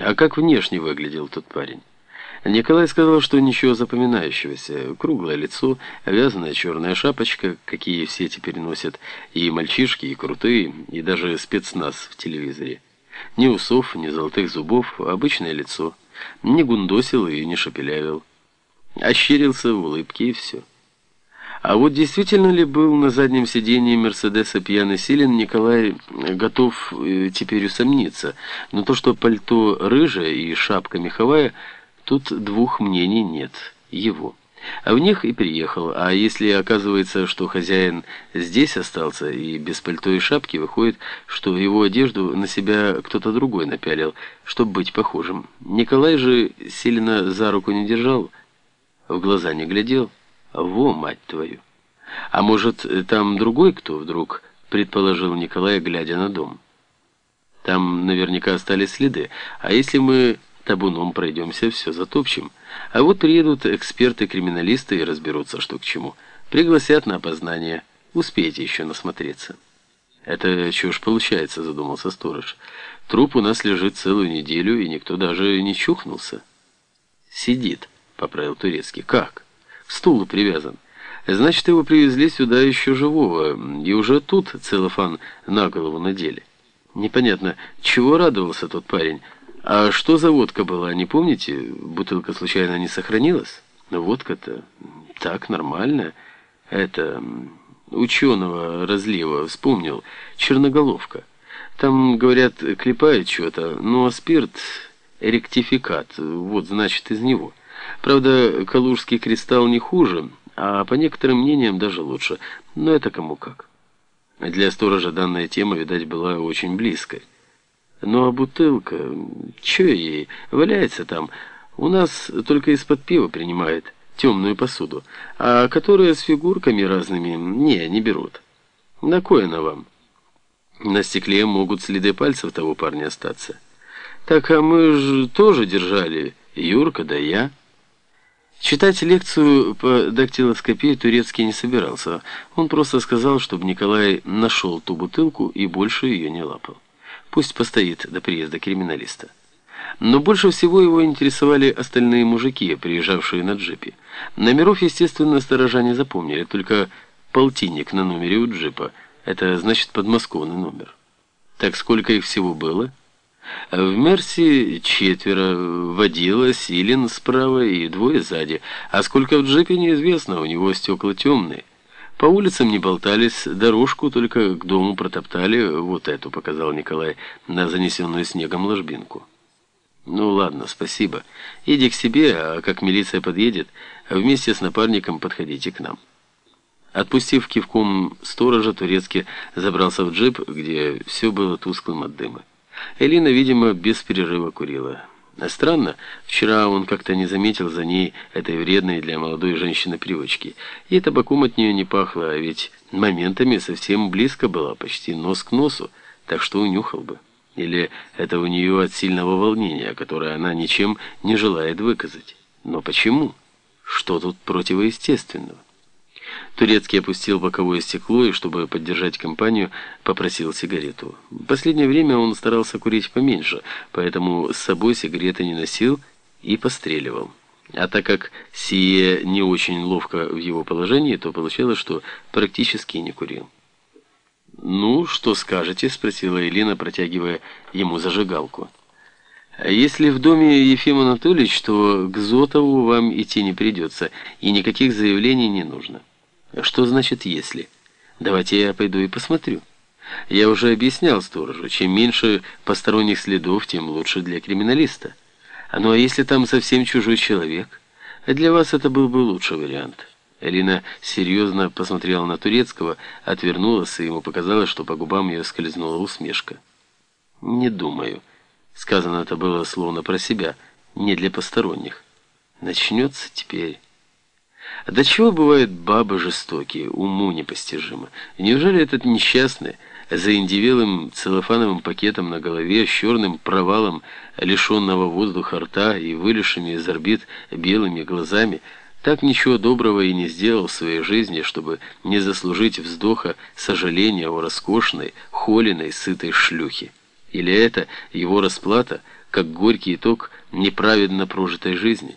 А как внешне выглядел тот парень? Николай сказал, что ничего запоминающегося. Круглое лицо, вязаная черная шапочка, какие все теперь носят, и мальчишки, и крутые, и даже спецназ в телевизоре. Ни усов, ни золотых зубов, обычное лицо. Не гундосил и не шепелявил. Ощерился в улыбке и все. А вот действительно ли был на заднем сидении Мерседеса пьяный Силин, Николай готов э, теперь усомниться. Но то, что пальто рыжее и шапка меховая, тут двух мнений нет. Его. А в них и приехал. А если оказывается, что хозяин здесь остался и без пальто и шапки, выходит, что его одежду на себя кто-то другой напялил, чтобы быть похожим. Николай же сильно за руку не держал, в глаза не глядел. Во, мать твою! А может, там другой кто вдруг, предположил Николай, глядя на дом. Там наверняка остались следы, а если мы табуном пройдемся, все затопчем. А вот приедут эксперты-криминалисты и разберутся, что к чему. Пригласят на опознание. Успейте еще насмотреться. Это ж получается, задумался сторож. Труп у нас лежит целую неделю, и никто даже не чухнулся. Сидит, поправил Турецкий. Как? К стулу привязан. Значит, его привезли сюда еще живого, и уже тут целлофан на голову надели. Непонятно, чего радовался тот парень. А что за водка была, не помните? Бутылка случайно не сохранилась? Водка-то так, нормальная. Это, ученого разлива, вспомнил, черноголовка. Там, говорят, клепает что-то, ну а спирт, ректификат, вот, значит, из него. Правда, калужский кристалл не хуже, а по некоторым мнениям даже лучше. Но это кому как. Для сторожа данная тема, видать, была очень близкой. Ну а бутылка, чё ей, валяется там. У нас только из-под пива принимает темную посуду, а которые с фигурками разными, не, не берут. На кое она вам? На стекле могут следы пальцев того парня остаться. Так, а мы же тоже держали, Юрка да я. Читать лекцию по дактилоскопии Турецкий не собирался. Он просто сказал, чтобы Николай нашел ту бутылку и больше ее не лапал. Пусть постоит до приезда криминалиста. Но больше всего его интересовали остальные мужики, приезжавшие на джипе. Номеров, естественно, сторожа не запомнили, только полтинник на номере у джипа. Это значит подмосковный номер. Так сколько их всего было? В Мерси четверо, водила, Силин справа и двое сзади. А сколько в джипе неизвестно, у него стекла темные. По улицам не болтались, дорожку только к дому протоптали, вот эту, показал Николай, на занесенную снегом ложбинку. Ну ладно, спасибо. Иди к себе, а как милиция подъедет, вместе с напарником подходите к нам. Отпустив кивком сторожа, Турецкий забрался в джип, где все было тусклым от дыма. Элина, видимо, без перерыва курила. Странно, вчера он как-то не заметил за ней этой вредной для молодой женщины привычки. И табаком от нее не пахло, а ведь моментами совсем близко была, почти нос к носу, так что унюхал бы. Или это у нее от сильного волнения, которое она ничем не желает выказать. Но почему? Что тут противоестественного? Турецкий опустил боковое стекло и, чтобы поддержать компанию, попросил сигарету. В последнее время он старался курить поменьше, поэтому с собой сигареты не носил и постреливал. А так как сие не очень ловко в его положении, то получалось, что практически не курил. «Ну, что скажете?» – спросила Элина, протягивая ему зажигалку. «Если в доме Ефим Анатольевич, то к Зотову вам идти не придется, и никаких заявлений не нужно». Что значит «если»? Давайте я пойду и посмотрю. Я уже объяснял сторожу, чем меньше посторонних следов, тем лучше для криминалиста. Ну а если там совсем чужой человек? Для вас это был бы лучший вариант. Элина серьезно посмотрела на Турецкого, отвернулась, и ему показалось, что по губам ее скользнула усмешка. «Не думаю». Сказано это было словно про себя, не для посторонних. Начнется теперь... До чего бывают бабы жестокие, уму непостижимо. Неужели этот несчастный, за индивелым целлофановым пакетом на голове, с черным провалом лишенного воздуха рта и вылезшими из орбит белыми глазами, так ничего доброго и не сделал в своей жизни, чтобы не заслужить вздоха сожаления о роскошной, холеной, сытой шлюхе? Или это его расплата – как горький итог неправедно прожитой жизни.